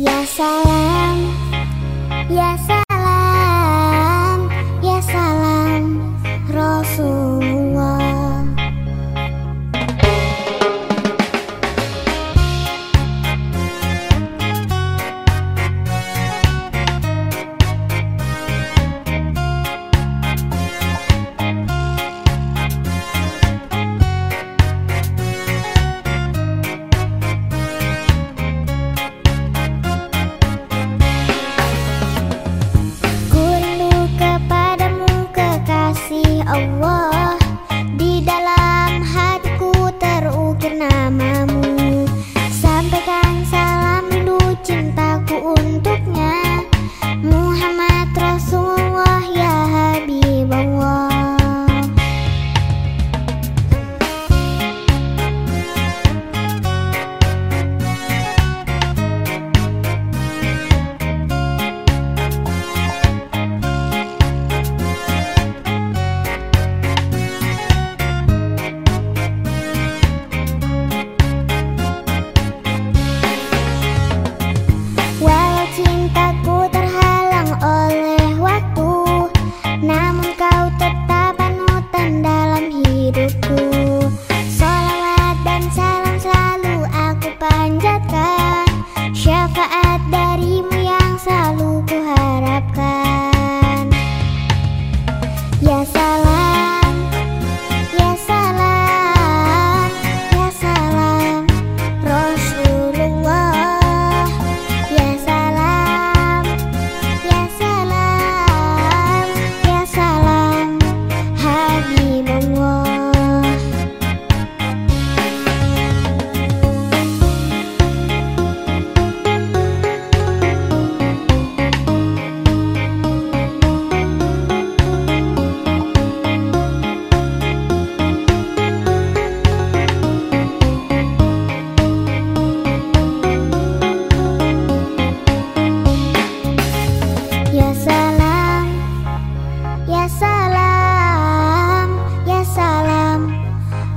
Ya salah. kasih Allah. Di dalam hatiku terukir namamu. Sampaikan salam rindu cintaku untuknya.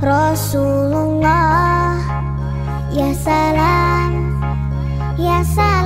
Rasulullah. Ya salam Ya salam.